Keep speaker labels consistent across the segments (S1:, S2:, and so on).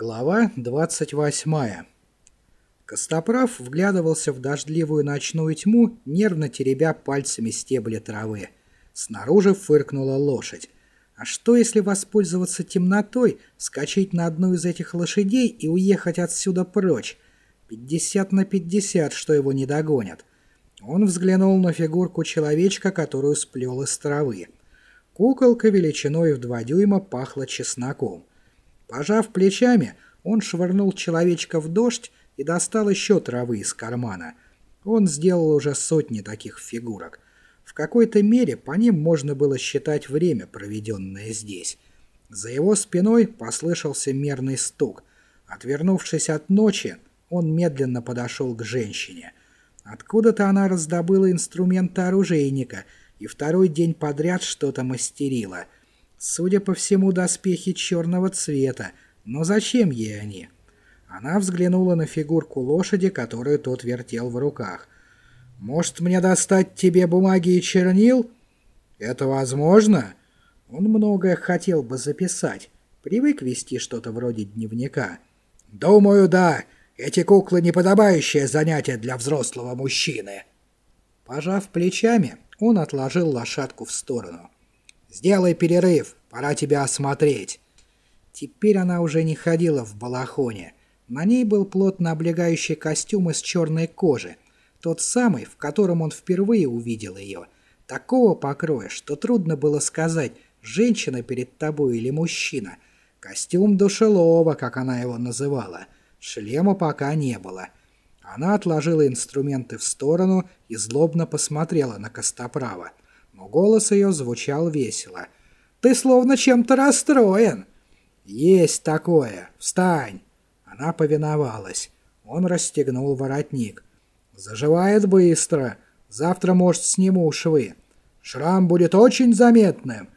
S1: Глава 28. Костоправ вглядывался в дождливую ночную тьму, нервно теребя пальцами стебли травы. Снаружи фыркнула лошадь. А что, если воспользоваться темнотой, скачать на одну из этих лошадей и уехать отсюда прочь? Пятьдесят на пятьдесят, что его не догонят. Он взглянул на фигурку человечка, которую сплел из травы. Куколка величиной в два дюйма пахла чесноком. Пожав плечами, он швырнул человечка в дождь и достал еще травы из кармана. Он сделал уже сотни таких фигурок. В какой-то мере по ним можно было считать время, проведенное здесь. За его спиной послышался мерный стук. Отвернувшись от ночи, он медленно подошел к женщине. Откуда-то она раздобыла инструменты оружейника и второй день подряд что-то мастерила — Судя по всему, доспехи черного цвета. Но зачем ей они? Она взглянула на фигурку лошади, которую тот вертел в руках. «Может, мне достать тебе бумаги и чернил?» «Это возможно?» Он многое хотел бы записать. Привык вести что-то вроде дневника. «Думаю, да. Эти куклы — неподобающее занятие для взрослого мужчины». Пожав плечами, он отложил лошадку в сторону. «Сделай перерыв, пора тебя осмотреть». Теперь она уже не ходила в балахоне. На ней был плотно облегающий костюм из черной кожи, тот самый, в котором он впервые увидел ее. Такого покроя, что трудно было сказать, женщина перед тобой или мужчина. Костюм душелова, как она его называла. Шлема пока не было. Она отложила инструменты в сторону и злобно посмотрела на Костоправа но голос ее звучал весело. «Ты словно чем-то расстроен!» «Есть такое! Встань!» Она повиновалась. Он расстегнул воротник. «Заживает быстро. Завтра, может, сниму швы. Шрам будет очень заметным».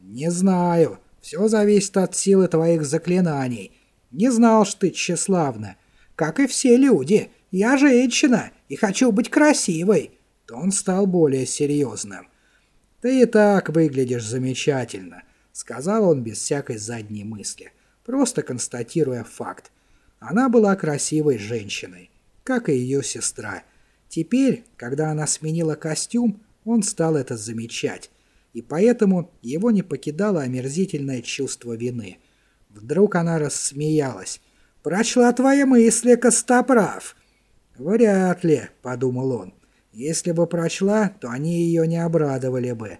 S1: «Не знаю. Все зависит от силы твоих заклинаний. Не знал, что ты тщеславна. Как и все люди. Я женщина и хочу быть красивой». То он стал более серьезным. «Ты и так выглядишь замечательно», — сказал он без всякой задней мысли, просто констатируя факт. Она была красивой женщиной, как и ее сестра. Теперь, когда она сменила костюм, он стал это замечать, и поэтому его не покидало омерзительное чувство вины. Вдруг она рассмеялась. «Прочла твои мысли, Костоправ!» «Вряд ли», — подумал он. Если бы прочла, то они ее не обрадовали бы.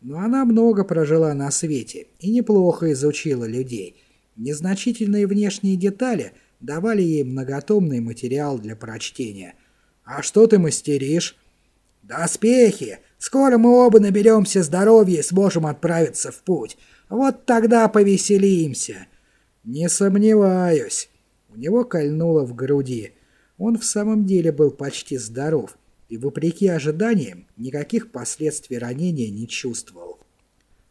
S1: Но она много прожила на свете и неплохо изучила людей. Незначительные внешние детали давали ей многотомный материал для прочтения. «А что ты мастеришь?» «Доспехи! Скоро мы оба наберемся здоровья и сможем отправиться в путь. Вот тогда повеселимся!» «Не сомневаюсь!» У него кольнуло в груди. Он в самом деле был почти здоров и, вопреки ожиданиям, никаких последствий ранения не чувствовал.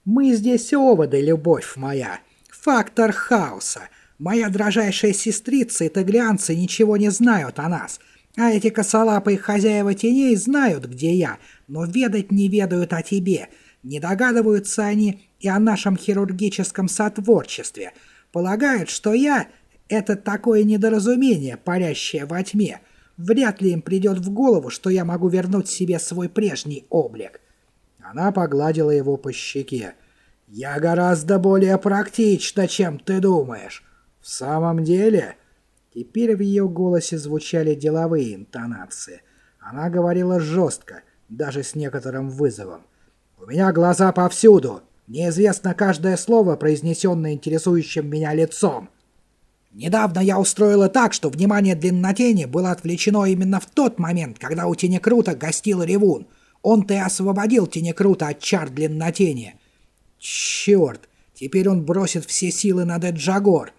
S1: «Мы здесь оводы, любовь моя! Фактор хаоса! Моя дрожайшая сестрица и таглианцы ничего не знают о нас, а эти косолапые хозяева теней знают, где я, но ведать не ведают о тебе. Не догадываются они и о нашем хирургическом сотворчестве. Полагают, что я — это такое недоразумение, парящее во тьме» Вряд ли им придет в голову, что я могу вернуть себе свой прежний облик. Она погладила его по щеке. «Я гораздо более практична, чем ты думаешь». «В самом деле?» Теперь в ее голосе звучали деловые интонации. Она говорила жестко, даже с некоторым вызовом. «У меня глаза повсюду. Неизвестно каждое слово, произнесенное интересующим меня лицом. Недавно я устроила так, что внимание длиннотени было отвлечено именно в тот момент, когда у Тенекрута гостил Ревун. Он-то и освободил Тенекрута от чар длиннотени. Черт, теперь он бросит все силы на Деджагор.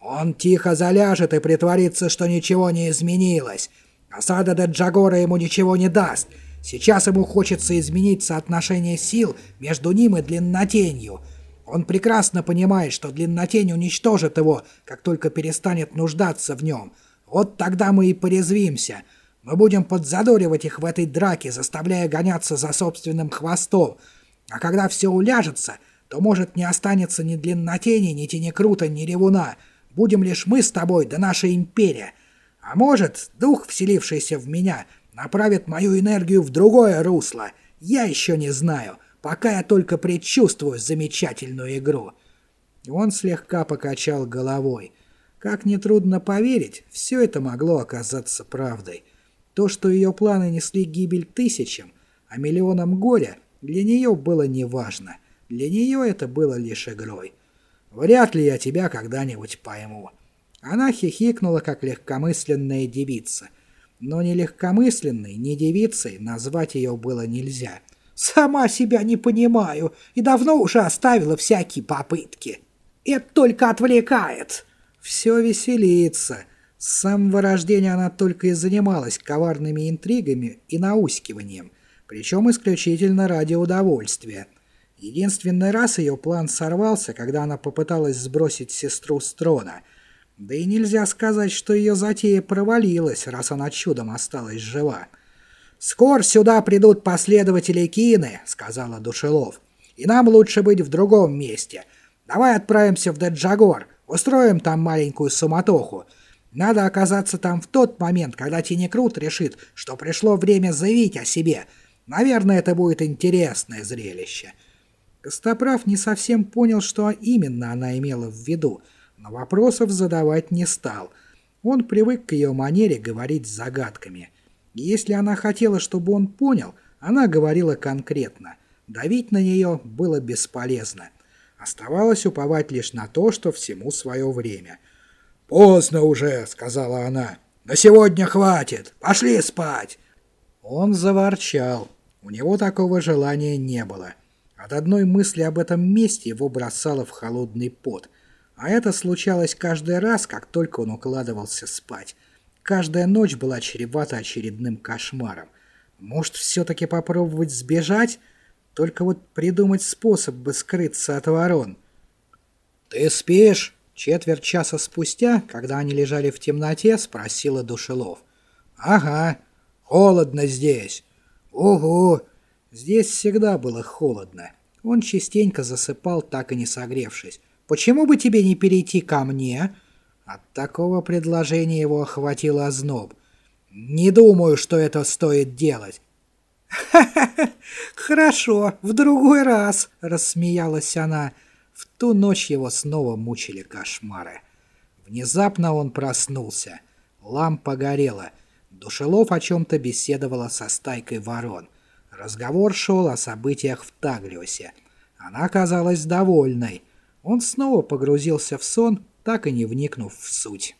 S1: Он тихо заляжет и притворится, что ничего не изменилось. Осада Деджагора ему ничего не даст. Сейчас ему хочется изменить соотношение сил между ним и длиннотенью — он прекрасно понимает, что длиннотень уничтожит его, как только перестанет нуждаться в нем. Вот тогда мы и порезвимся. Мы будем подзадоривать их в этой драке, заставляя гоняться за собственным хвостом. А когда все уляжется, то, может, не останется ни длиннотени, ни тенекрута, ни ревуна. будем лишь мы с тобой да наша империя. А может, дух, вселившийся в меня, направит мою энергию в другое русло. Я еще не знаю, пока я только предчувствую замечательную игру». Он слегка покачал головой. Как нетрудно поверить, все это могло оказаться правдой. То, что ее планы несли гибель тысячам, а миллионам горя, для нее было неважно. Для нее это было лишь игрой. Вряд ли я тебя когда-нибудь пойму. Она хихикнула, как легкомысленная девица. Но ни легкомысленной, ни девицей назвать ее было нельзя. «Сама себя не понимаю и давно уже оставила всякие попытки. Это только отвлекает». «Все веселится». С самого рождения она только и занималась коварными интригами и наускиванием, причем исключительно ради удовольствия. Единственный раз ее план сорвался, когда она попыталась сбросить сестру с трона. Да и нельзя сказать, что ее затея провалилась, раз она чудом осталась жива. «Скоро сюда придут последователи Кины», — сказала Душелов. «И нам лучше быть в другом месте. Давай отправимся в Даджагор, устроим там маленькую суматоху. Надо оказаться там в тот момент, когда Тинекрут решит, что пришло время заявить о себе. Наверное, это будет интересное зрелище». Костоправ не совсем понял, что именно она имела в виду, но вопросов задавать не стал. Он привык к ее манере говорить загадками. Если она хотела, чтобы он понял, она говорила конкретно. Давить на нее было бесполезно. Оставалось уповать лишь на то, что всему свое время. «Поздно уже», — сказала она. «На сегодня хватит. Пошли спать». Он заворчал. У него такого желания не было. От одной мысли об этом месте его бросало в холодный пот. А это случалось каждый раз, как только он укладывался спать. Каждая ночь была чревата очередным кошмаром. Может, все-таки попробовать сбежать? Только вот придумать способ бы скрыться от ворон. «Ты спишь?» Четверть часа спустя, когда они лежали в темноте, спросила Душелов. «Ага, холодно здесь». «Угу, Здесь всегда было холодно. Он частенько засыпал, так и не согревшись. «Почему бы тебе не перейти ко мне?» От такого предложения его охватил озноб. «Не думаю, что это стоит делать». «Ха-ха-ха! Хорошо, в другой раз!» — рассмеялась она. В ту ночь его снова мучили кошмары. Внезапно он проснулся. Лампа горела. Душелов о чем-то беседовала со стайкой ворон. Разговор шел о событиях в Таглиосе. Она казалась довольной. Он снова погрузился в сон, так и не вникнув в суть.